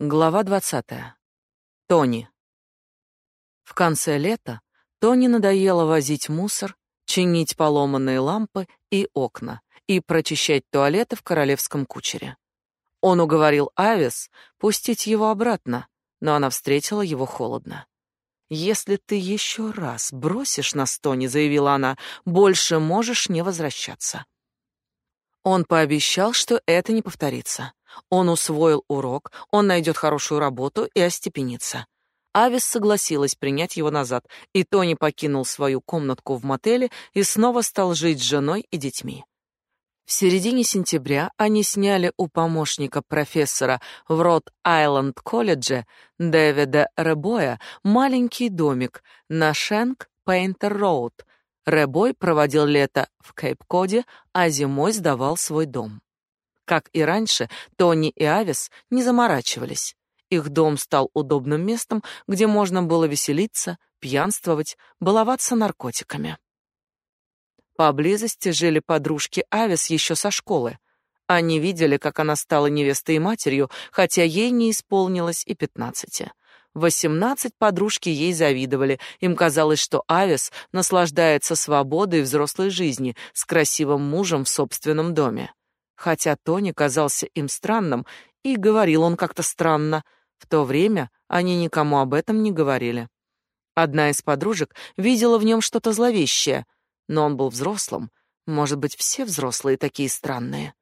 Глава 20. Тони. В конце лета Тони надоело возить мусор, чинить поломанные лампы и окна и прочищать туалеты в королевском кучере. Он уговорил Авис пустить его обратно, но она встретила его холодно. «Если ты еще раз бросишь нас, Тони», — заявила она, — «больше можешь не возвращаться». Он пообещал, что это не повторится. Он усвоил урок, он найдет хорошую работу и остепенится. Авис согласилась принять его назад, и Тони покинул свою комнатку в мотеле и снова стал жить с женой и детьми. В середине сентября они сняли у помощника профессора в Рот-Айленд-колледже Дэвида Ребоя маленький домик на Шенк-Пейнтер-Роуд. Ребой проводил лето в Кейп-Коде, а зимой сдавал свой дом. Как и раньше, Тони и Авис не заморачивались. Их дом стал удобным местом, где можно было веселиться, пьянствовать, баловаться наркотиками. Поблизости жили подружки Авис еще со школы. Они видели, как она стала невестой и матерью, хотя ей не исполнилось и пятнадцати. Восемнадцать подружки ей завидовали. Им казалось, что Авис наслаждается свободой взрослой жизни с красивым мужем в собственном доме. Хотя Тони казался им странным, и говорил он как-то странно. В то время они никому об этом не говорили. Одна из подружек видела в нем что-то зловещее, но он был взрослым. Может быть, все взрослые такие странные.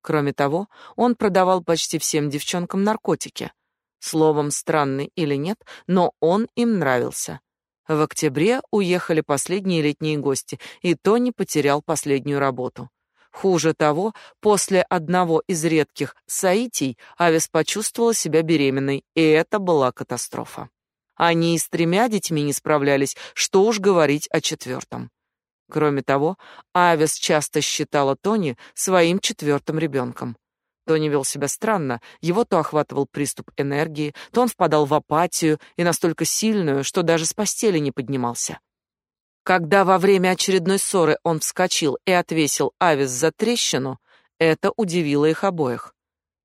Кроме того, он продавал почти всем девчонкам наркотики. Словом, странный или нет, но он им нравился. В октябре уехали последние летние гости, и Тони потерял последнюю работу. Хуже того, после одного из редких соитий Авис почувствовала себя беременной, и это была катастрофа. Они и с тремя детьми не справлялись, что уж говорить о четвертом. Кроме того, Авис часто считала Тони своим четвертым ребенком. Тони вел себя странно, его то охватывал приступ энергии, то он впадал в апатию и настолько сильную, что даже с постели не поднимался. Когда во время очередной ссоры он вскочил и отвесил Авис за трещину, это удивило их обоих.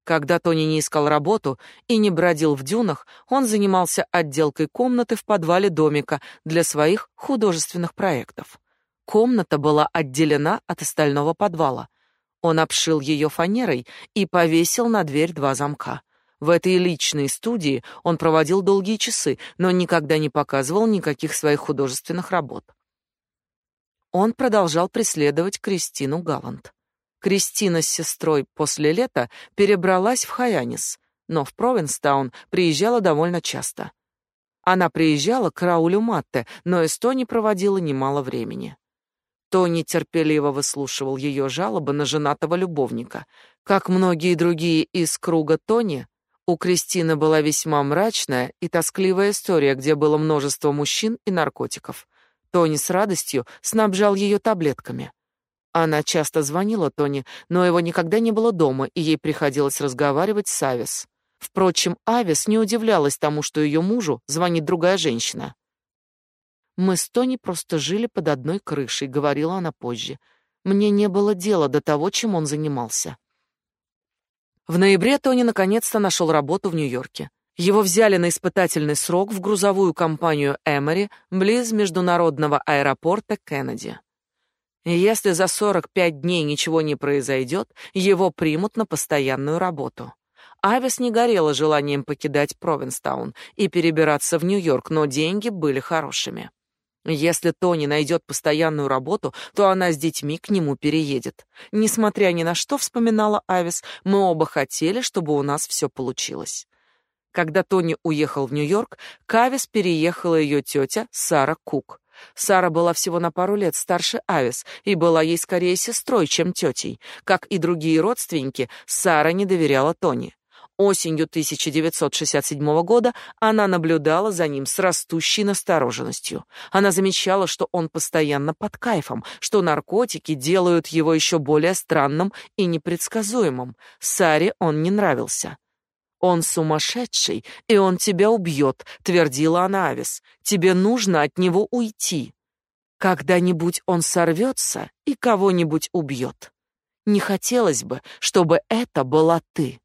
Когда Тони не искал работу и не бродил в дюнах, он занимался отделкой комнаты в подвале домика для своих художественных проектов. Комната была отделена от остального подвала. Он обшил ее фанерой и повесил на дверь два замка. В этой личной студии он проводил долгие часы, но никогда не показывал никаких своих художественных работ. Он продолжал преследовать Кристину Галланд. Кристина с сестрой после лета перебралась в Хаянис, но в Провинстаун приезжала довольно часто. Она приезжала к Раулю Матте, но из Тони проводила немало времени. Тони терпеливо выслушивал ее жалобы на женатого любовника. Как многие другие из круга Тони, у Кристины была весьма мрачная и тоскливая история, где было множество мужчин и наркотиков. Тони с радостью снабжал ее таблетками. Она часто звонила Тони, но его никогда не было дома, и ей приходилось разговаривать с Авис. Впрочем, Авис не удивлялась тому, что ее мужу звонит другая женщина. «Мы с Тони просто жили под одной крышей», — говорила она позже. «Мне не было дела до того, чем он занимался». В ноябре Тони наконец-то нашел работу в Нью-Йорке. Его взяли на испытательный срок в грузовую компанию Эмори близ международного аэропорта Кеннеди. Если за 45 дней ничего не произойдет, его примут на постоянную работу. Авис не горела желанием покидать Провинстаун и перебираться в Нью-Йорк, но деньги были хорошими. Если Тони найдет постоянную работу, то она с детьми к нему переедет. Несмотря ни на что, вспоминала Авис, мы оба хотели, чтобы у нас все получилось. Когда Тони уехал в Нью-Йорк, к Авис переехала ее тетя Сара Кук. Сара была всего на пару лет старше Авис и была ей скорее сестрой, чем тетей. Как и другие родственники, Сара не доверяла Тони. Осенью 1967 года она наблюдала за ним с растущей настороженностью. Она замечала, что он постоянно под кайфом, что наркотики делают его еще более странным и непредсказуемым. Саре он не нравился. «Он сумасшедший, и он тебя убьет», — твердила она Авис. «Тебе нужно от него уйти. Когда-нибудь он сорвется и кого-нибудь убьет. Не хотелось бы, чтобы это была ты».